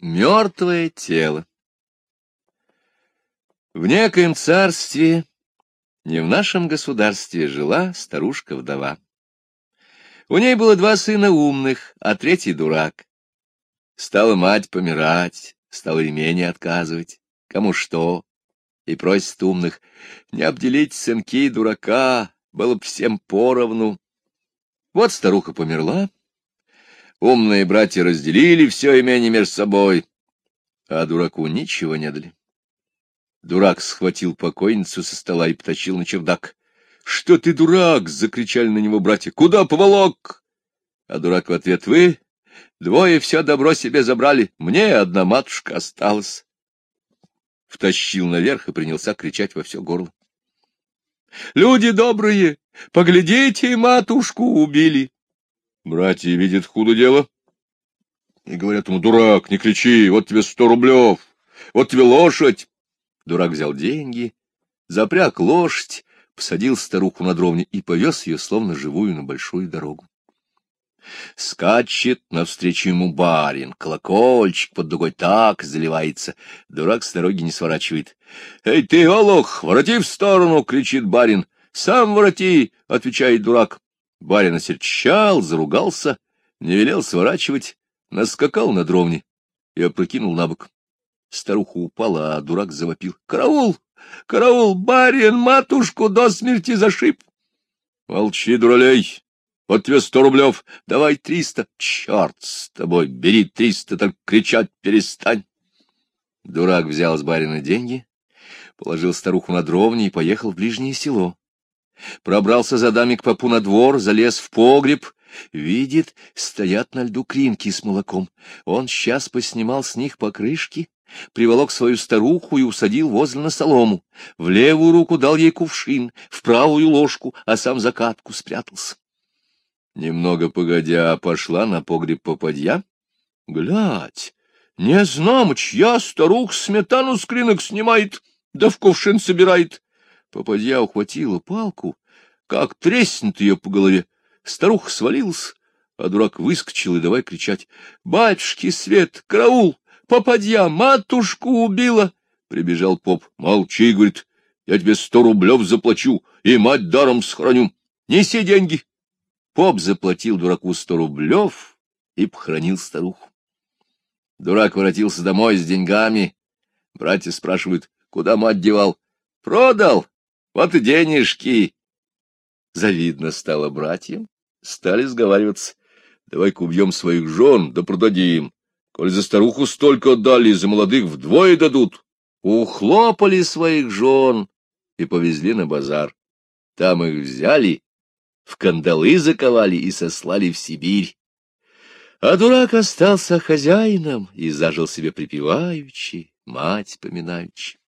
Мертвое тело. В некоем царстве, не в нашем государстве, жила старушка-вдова. У ней было два сына умных, а третий дурак. Стала мать помирать, стала имение отказывать, кому что, и просит умных, не обделить сынки дурака, было б всем поровну. Вот старуха померла, Умные братья разделили все имение между собой, а дураку ничего не дали. Дурак схватил покойницу со стола и потащил на чердак. — Что ты, дурак? — закричали на него братья. — Куда поволок? А дурак в ответ. — Вы двое все добро себе забрали, мне одна матушка осталась. Втащил наверх и принялся кричать во все горло. — Люди добрые, поглядите, матушку убили. Братья видят худо дело и говорят ему, дурак, не кричи, вот тебе сто рублев, вот тебе лошадь. Дурак взял деньги, запряг лошадь, посадил старуху на дровне и повез ее, словно живую, на большую дорогу. Скачет навстречу ему барин, колокольчик под дугой так заливается. Дурак с дороги не сворачивает. — Эй ты, олух, вороти в сторону! — кричит барин. — Сам вороти! — отвечает дурак. Барин осерчал, заругался, не велел сворачивать, наскакал на дровни и опрокинул на бок. Старуха упала, а дурак завопил. — Караул! Караул! Барин матушку до смерти зашиб! — Молчи, дуралей! Вот тебе сто рублев, давай триста. Черт с тобой, бери триста, так кричать перестань. Дурак взял с барина деньги, положил старуху на дровни и поехал в ближнее село пробрался за дами к попу на двор, залез в погреб, видит, стоят на льду кринки с молоком. Он сейчас поснимал с них покрышки, приволок свою старуху и усадил возле на солому. В левую руку дал ей кувшин, в правую ложку, а сам закатку спрятался. Немного погодя, пошла на погреб попадья. Глядь, не знам, чья старух сметану с кринок снимает, да в кувшин собирает. Попадья ухватила палку, как треснет ее по голове. Старуха свалилась, а дурак выскочил и давай кричать. — Батюшки, свет, караул! Попадья, матушку убила! Прибежал поп. — Молчи, — говорит, — я тебе сто рублев заплачу и мать даром схороню. Неси деньги. Поп заплатил дураку сто рублев и похоронил старуху. Дурак воротился домой с деньгами. Братья спрашивают, куда мать девал. — Продал, вот и денежки. Завидно стало братьям, стали сговариваться. Давай-ка убьем своих жен, да продадим. Коль за старуху столько отдали, за молодых вдвое дадут. Ухлопали своих жен и повезли на базар. Там их взяли, в кандалы заковали и сослали в Сибирь. А дурак остался хозяином и зажил себе припеваючи, мать поминаючи.